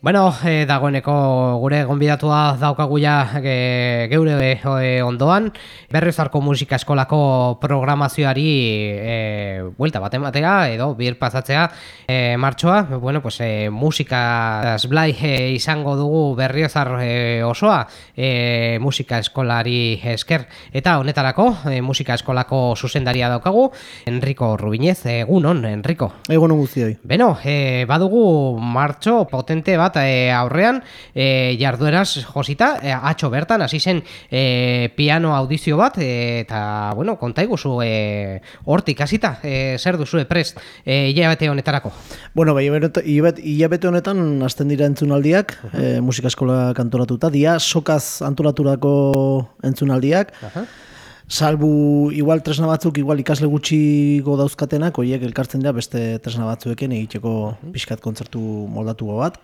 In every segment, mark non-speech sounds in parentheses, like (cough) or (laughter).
Bueno, e, dagoeneko gure gonbidatua daukaguia e, geure e, ondoan, berrezarko musika eskolako programazioari e, buelta bat ematea edo bir pasatzea e, martxoa, bueno, pues, e, musika esblai e, izango dugu berriozar e, osoa e, musika eskolari esker. Eta honetarako, e, musika eskolako zuzendaria daukagu, Enrico Rubinez, egun on, Enrico. Egun on guztioi. Beno, e, badugu martxo potente bat bat e, aurrean e, jardueraz josita, e, atxo bertan, hasi zen e, piano audizio bat, e, eta, bueno, konta iguzu, e, hortik hasita, e, zer duzu prest, e, hilabete honetarako? Bueno, bai, hilabete honetan, azten dira entzunaldiak, uh -huh. e, musika eskola kantoratuta, dia, sokaz antolaturako entzunaldiak, uh Salbu igual tresna batzuk, igual ikasle gutxi go dauzkatenak, horiek elkartzen dira beste tresna batzuekin egiteko uh pixkat kontzertu moldatu bat.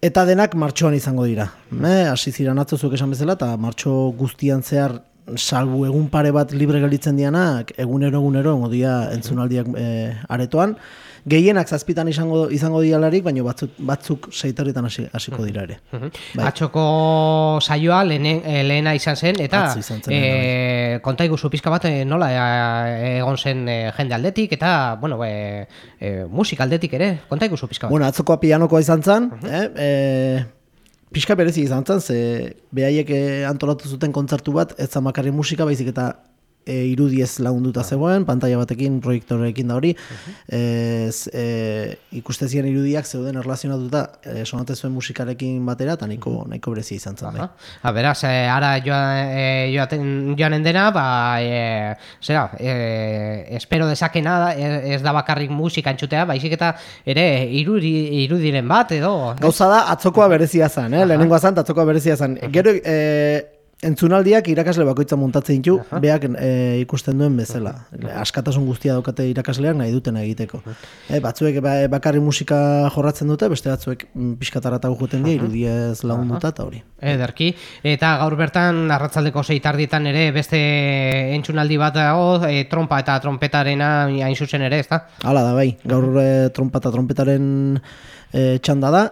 Eta denak martxoan izango dira. Me, hasi ziren atzozuk esan bezala, eta martxo guztian zehar salbu egun pare bat libre galitzen dianak, egunero egunero, engodia entzunaldiak e, aretoan gehienak zazpitan izango izango dialarik, baina batzuk, batzuk seitarritan hasiko dira ere. Bai. Atxoko saioa eh, lehena izan zen, eta e, konta iguzu pizka bat eh, nola egon zen jende aldetik, eta bueno, e, e, musik aldetik ere, konta iguzu pizka bat. Bueno, atzokoa pianokoa izan zen, uh -huh. eh, Piska berezi izan zen, ze behaiek antolatu zuten kontzertu bat, ez zamakarri musika, baizik eta e, irudiez lagunduta zegoen, pantalla batekin, proiektorekin da hori, ez, e, ikustezien irudiak zeuden erlazionatuta e, sonate zuen musikarekin batera, eta nahiko, nahiko berezi izan zen. Bai. Ha, beraz, e, ara joan, e, joaten, joan endena, ba, e, zera, e, espero desakena ez da bakarrik musika entzutea, baizik eta ere irudi, irudiren bat, edo... Gauza da, atzokoa berezia zen, eh? lehenengoa zen, atzokoa berezia zen. Gero, e, Entzunaldiak irakasle bakoitza montatzen ditu, uh beak e, ikusten duen bezala. Askatasun guztia daukate irakasleak nahi duten egiteko. E, batzuek ba, bakarri musika jorratzen dute, beste batzuek mm, pixkatara eta joten dira, irudiez lagunduta eta hori. Ederki, eta gaur bertan arratzaldeko zeitardietan ere beste entzunaldi bat dago, e, trompa eta trompetarena hain zuzen ere, ez da? Hala da, bai. Gaur e, trompa eta trompetaren e, txanda da,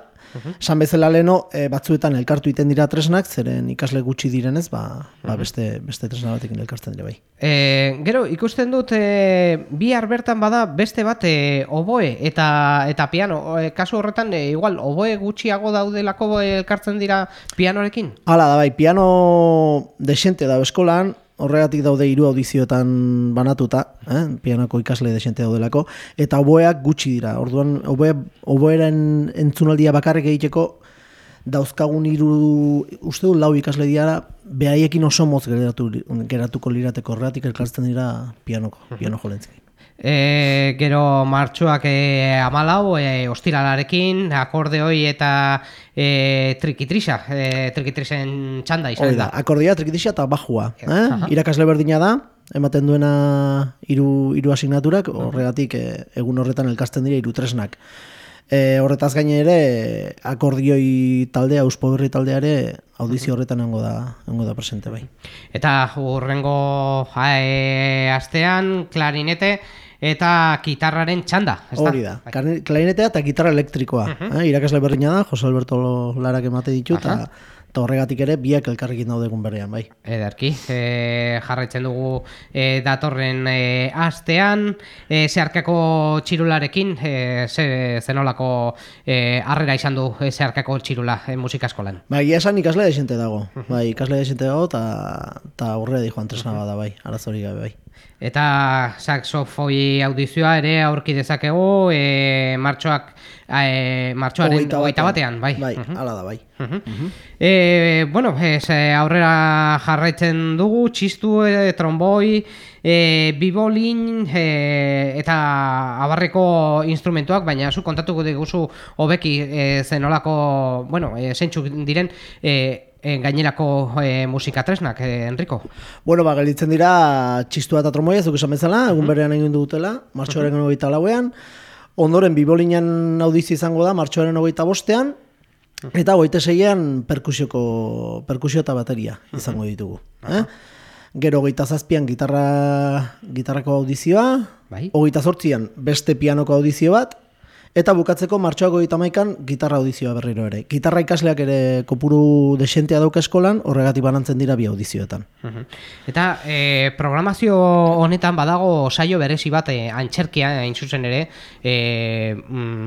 San bezala leno e, batzuetan elkartu iten dira tresnak, zeren ikasle gutxi direnez, ba, ba beste, beste tresna batekin elkartzen dira bai. E, gero, ikusten dut, e, bi bertan bada beste bat e, oboe eta eta piano. E, kasu horretan, e, igual, oboe gutxiago daudelako elkartzen dira pianorekin? Hala da bai, piano desente da eskolan, horregatik daude hiru audizioetan banatuta, eh? pianako ikasle desente daudelako, eta oboeak gutxi dira. Orduan, oboe, oboeren entzunaldia bakarrik egiteko, dauzkagun hiru uste du lau ikasle diara, behaiekin oso moz geratu, geratuko lirateko horregatik elkartzen dira pianoko, piano jolentzik. E, gero martxoak e, amalau, e, ostiralarekin, akordeoi eta e, trikitrisa, e, trikitrisen txanda izan da. Akordeoa, trikitrisa eta bajua. Eh? Irakasle berdina da, ematen duena hiru hiru asignaturak, horregatik e, egun horretan elkasten dira hiru tresnak. E, horretaz gaine ere, akordioi taldea, uspo berri taldea ere, audizio horretan nengo da, da presente bai. Eta urrengo e, astean, klarinete, eta gitarraren txanda. Hori da, bai. klarinetea eta gitarra elektrikoa. Uh -huh. eh, irakasle berriña da, Jose Alberto Larak emate ditu, eta horregatik ere biak elkarrekin daude egun bai. Ederki, e, jarraitzen dugu e, datorren e, astean, e, zeharkako txirularekin, e, ze, zenolako e, arrera izan du e, zeharkako txirula e, musika eskolan. Bai, esan ikasle desente dago, bai, ikasle desente dago, eta aurre di joan tresna bada, bai, arazori gabe, bai. Eta saxofoi audizioa ere aurki dezakegu e, martxoak e, martxoaren hogeita batean, bai. Bai, ala da, bai. E, bueno, ez, aurrera jarraitzen dugu, txistu, e, tromboi, e, bibolin e, eta abarreko instrumentuak, baina zu kontatuko diguzu hobeki e, zenolako, bueno, e, zentxuk diren, e, gainerako e, musika tresnak, e, Enrico? Bueno, ba, galitzen dira txistua eta tromoia, zuk esan bezala, egun berean egin dutela, martxoaren uh -huh. lauean, ondoren bibolinan audizi izango da, martxoaren hogeita bostean, eta hogeita zeian perkusioko, perkusio eta bateria izango ditugu. Eh? Gero hogeita zazpian gitarra, gitarrako audizioa, bai. hogeita zortzian beste pianoko audizio bat, Eta bukatzeko martxoako itamaikan gitarra audizioa berriro ere. Gitarra ikasleak ere kopuru desentea dauka eskolan, horregatik banantzen dira bi audizioetan. Eta e, programazio honetan badago saio berezi bat e, antxerkia, hain zuzen ere, e,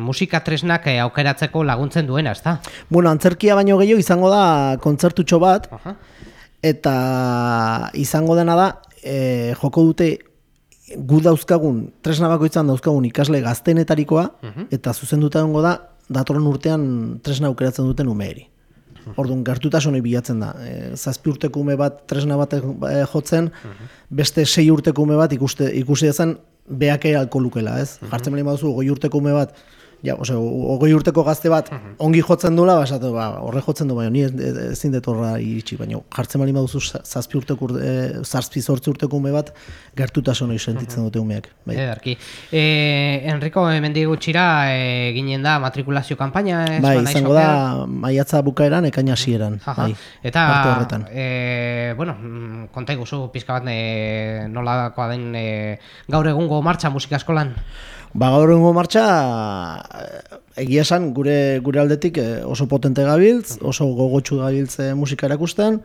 musika tresnak e, aukeratzeko laguntzen duena, ezta? Bueno, antzerkia baino gehiago izango da kontzertutxo bat, Aha. eta izango dena da, e, joko dute gu dauzkagun, tresna bakoitzan dauzkagun ikasle gaztenetarikoa, eta zuzenduta egongo da, datorren urtean tresna aukeratzen duten umeeri. Orduan, gertutasun bilatzen da. E, zazpi urteko ume bat tresna bat e, jotzen, beste sei urteko ume bat ikuste, ikusi dezan beake alkolukela, ez? Jartzen bali baduzu, goi urteko ume bat, ja, ose, ogoi urteko gazte bat ongi jotzen duela, ba, esate, ba, horre jotzen du, baina ni ez- ez- ezin dut horra iritsi, baina jartzen bali baduzu za- zazpi urteko, ur- e, zazpi zortzi urteko ume bat, gertutasun hori sentitzen dute umeak. Bai. Ederki. E, Enrico, hemendik gutxira e, ginen da matrikulazio kanpaina, ez Bai, izango da maiatza bukaeran, ekaina hasieran. Bai. Eta, Parte horretan. e, bueno, mm, konta iguzu, pizka bat, e, nolakoa den e, gaur egungo martxa musika eskolan? Ba, gaur egungo martxa, eh, egia esan, gure, gure aldetik eh, oso potente gabiltz, oso gogotsu gabiltz eh, musika erakusten,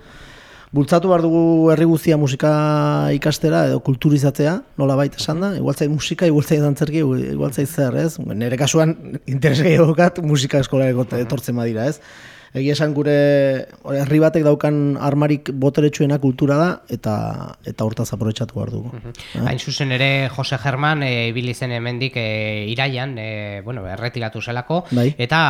bultzatu behar dugu herri guztia musika ikastera edo kulturizatzea, nola baita esan da, igual zait musika, igual zait dantzerki, igual zait zer, ez? Nere kasuan, (laughs) interes gehiokat musika eskola etortzen badira, ez? Egia esan gure herri batek daukan armarik boteretsuena kultura da, eta eta hortaz aprobetxatu behar dugu. Hain zuzen ere Jose German e, ibili zen hemendik e, iraian, e, bueno, erretiratu zelako, Bai. eta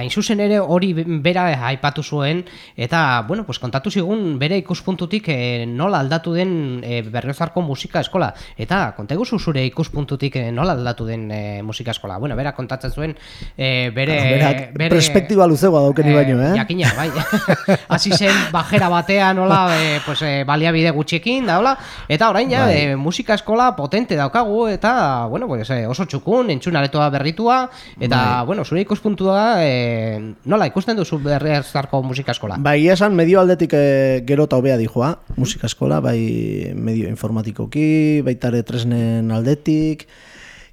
hain zuzen ere hori bera aipatu zuen, eta, bueno, pues kontatu zigun bere ikuspuntutik e, nola aldatu den e, berriozarko musika eskola, eta konteguzu zure ikuspuntutik e, nola aldatu den e, musika eskola. Bueno, bera kontatzen zuen e, bere... Berak bere perspektiba luzegoa daukeni baino, eh? Jakina, bai. (laughs) Hasi zen bajera batean, nola, e, pues, e, baliabide gutxiekin, da, hola, eta orain ja, Bai. e, musika eskola potente daukagu, eta, bueno, pues, oso txukun, entzunaretoa berritua, eta, Bai. bueno, zure ikuspuntua, e, nola, ikusten duzu berriazarko musika eskola? Bai, esan medio aldetik e, gero eta hobea dijoa, musika eskola, bai medio informatikoki, baita ere tresnen aldetik,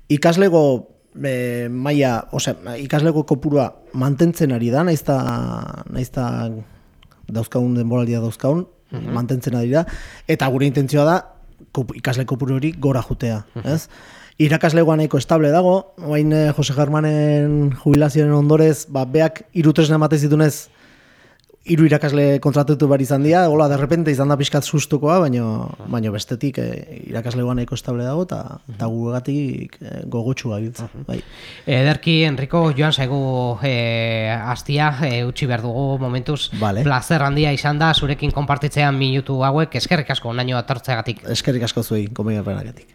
ikaslego e, maila, osea, ikaslego kopurua mantentzen ari da, naizta, naizta dauzkagun denboraldia dauzkagun, mantentzen ari da, eta gure intentzioa da ikasle kopuru hori gora jutea, ez? Irakaslegoa nahiko estable dago, bain eh, Jose Germanen jubilazioen ondorez, ba, beak hiru tresna ematen zitunez, hiru irakasle kontratatu behar izan dira, gola, de repente izan da pixkat sustukoa, baino, baino bestetik eh, irakaslegoa nahiko estable dago, eta eta gugatik eh, gogotsu gabiltz. Bai. Ederki, Enrico, joan zaigu e, astia, e, utzi behar dugu momentuz, Vale. plazer handia izan da, zurekin konpartitzean minutu hauek, eskerrik asko, naino atortzeagatik. Eskerrik asko zuei, komedia penagatik.